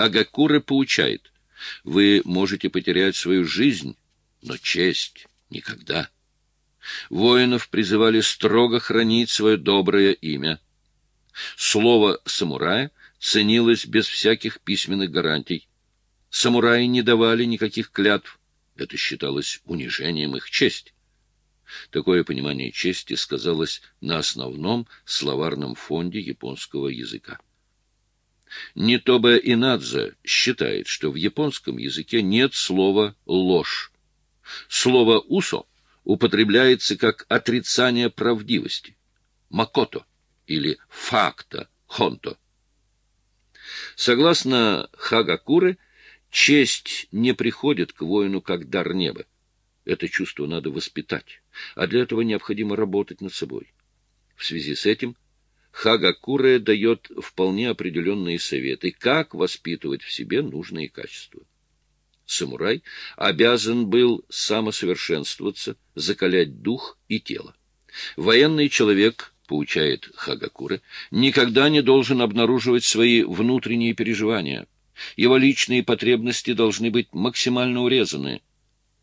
Хагакура поучает, вы можете потерять свою жизнь, но честь никогда. Воинов призывали строго хранить свое доброе имя. Слово «самурая» ценилось без всяких письменных гарантий. Самураи не давали никаких клятв. Это считалось унижением их чести. Такое понимание чести сказалось на основном словарном фонде японского языка. Нитобе Инадзе считает, что в японском языке нет слова «ложь». Слово «усо» употребляется как отрицание правдивости, «макото» или «факта» «хонто». Согласно Хагакуре, честь не приходит к воину как дар неба. Это чувство надо воспитать, а для этого необходимо работать над собой. В связи с этим Хагакуре дает вполне определенные советы, как воспитывать в себе нужные качества. Самурай обязан был самосовершенствоваться, закалять дух и тело. Военный человек, поучает Хагакуре, никогда не должен обнаруживать свои внутренние переживания. Его личные потребности должны быть максимально урезаны.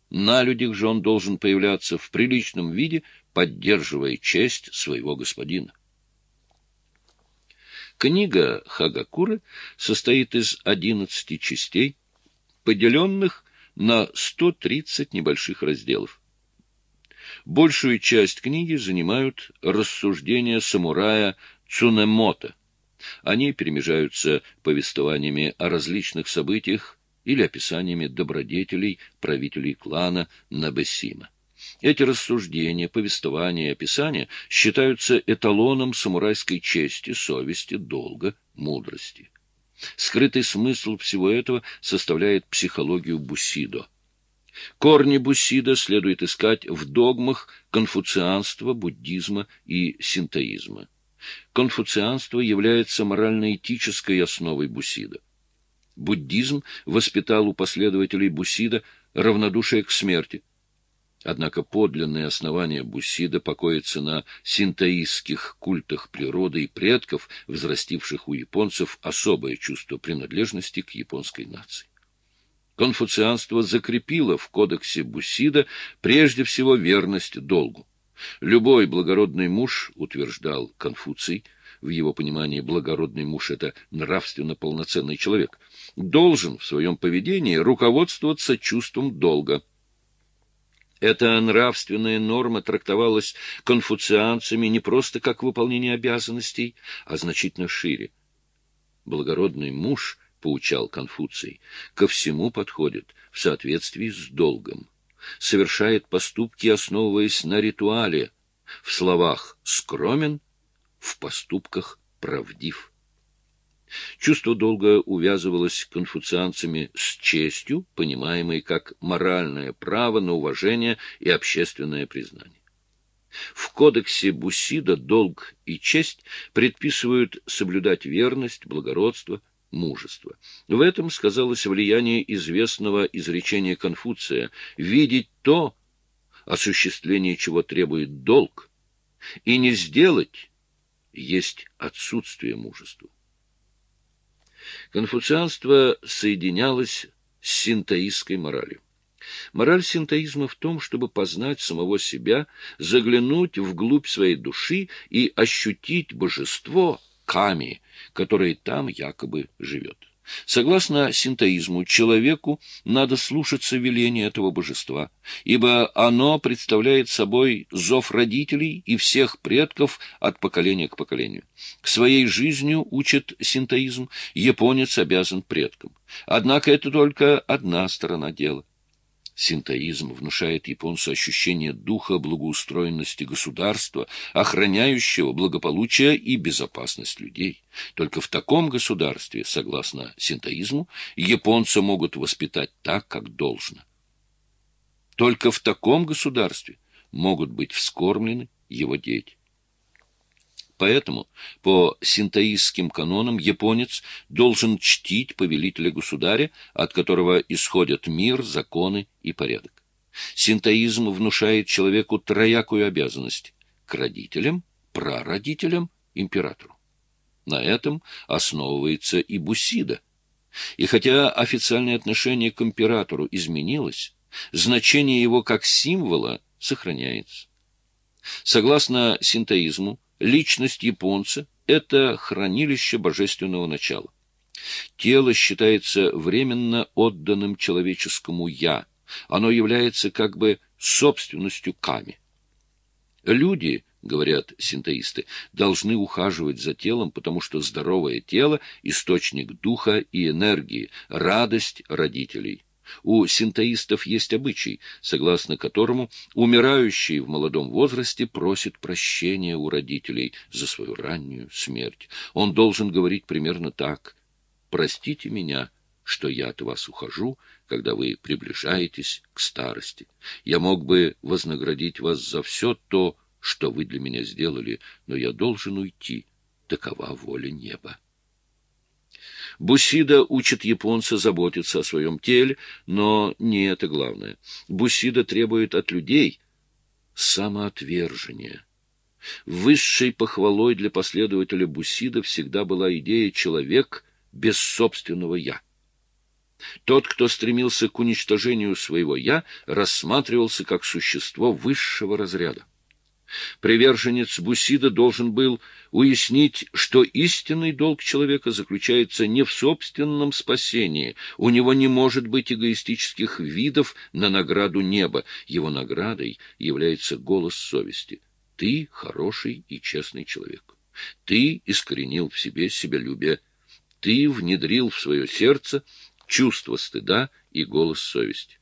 На людях же он должен появляться в приличном виде, поддерживая честь своего господина. Книга Хагакуры состоит из одиннадцати частей, поделенных на 130 небольших разделов. Большую часть книги занимают рассуждения самурая Цунемота. Они перемежаются повествованиями о различных событиях или описаниями добродетелей правителей клана Набесима. Эти рассуждения, повествования и описания считаются эталоном самурайской чести, совести, долга, мудрости. Скрытый смысл всего этого составляет психологию Бусидо. Корни Бусидо следует искать в догмах конфуцианства, буддизма и синтоизма. Конфуцианство является морально-этической основой Бусидо. Буддизм воспитал у последователей Бусидо равнодушие к смерти, Однако подлинное основание Бусида покоится на синтоистских культах природы и предков, взрастивших у японцев особое чувство принадлежности к японской нации. Конфуцианство закрепило в кодексе Бусида прежде всего верность долгу. Любой благородный муж, утверждал Конфуций, в его понимании благородный муж — это нравственно полноценный человек, должен в своем поведении руководствоваться чувством долга — эта нравственная норма трактовалась конфуцианцами не просто как выполнение обязанностей, а значительно шире. Благородный муж, поучал Конфуций, ко всему подходит в соответствии с долгом, совершает поступки, основываясь на ритуале, в словах «скромен», в поступках «правдив». Чувство долга увязывалось конфуцианцами с честью, понимаемой как моральное право на уважение и общественное признание. В кодексе Бусида долг и честь предписывают соблюдать верность, благородство, мужество. В этом сказалось влияние известного изречения Конфуция «видеть то, осуществление чего требует долг, и не сделать есть отсутствие мужества». Конфуцианство соединялось с синтоистской моралью. Мораль синтоизма в том, чтобы познать самого себя, заглянуть вглубь своей души и ощутить божество Ками, которое там якобы живет. Согласно синтоизму, человеку надо слушаться веления этого божества, ибо оно представляет собой зов родителей и всех предков от поколения к поколению. Своей жизнью, учит синтоизм, японец обязан предкам. Однако это только одна сторона дела. Синтоизм внушает японцу ощущение духа благоустроенности государства, охраняющего благополучие и безопасность людей. Только в таком государстве, согласно синтоизму, японцы могут воспитать так, как должно. Только в таком государстве могут быть вскормлены его дети. Поэтому, по синтоистским канонам, японец должен чтить повелителя государя, от которого исходят мир, законы и порядок. Синтоизм внушает человеку троякую обязанность – к родителям, прародителям, императору. На этом основывается и Бусида. И хотя официальное отношение к императору изменилось, значение его как символа сохраняется. Согласно синтоизму, личность японца — это хранилище божественного начала. Тело считается временно отданным человеческому «я». Оно является как бы собственностью Ками. Люди, говорят синтоисты, должны ухаживать за телом, потому что здоровое тело – источник духа и энергии, радость родителей. У синтоистов есть обычай, согласно которому умирающий в молодом возрасте просит прощения у родителей за свою раннюю смерть. Он должен говорить примерно так «Простите меня, что я от вас ухожу, когда вы приближаетесь к старости. Я мог бы вознаградить вас за все то, что вы для меня сделали, но я должен уйти. Такова воля неба». Бусида учит японца заботиться о своем теле, но не это главное. Бусида требует от людей самоотвержения. Высшей похвалой для последователя Бусида всегда была идея «человек без собственного «я». Тот, кто стремился к уничтожению своего «я», рассматривался как существо высшего разряда. Приверженец Бусида должен был уяснить, что истинный долг человека заключается не в собственном спасении, у него не может быть эгоистических видов на награду неба, его наградой является голос совести. Ты хороший и честный человек. Ты искоренил в себе себялюбие. Ты внедрил в свое сердце чувство стыда и голос совести.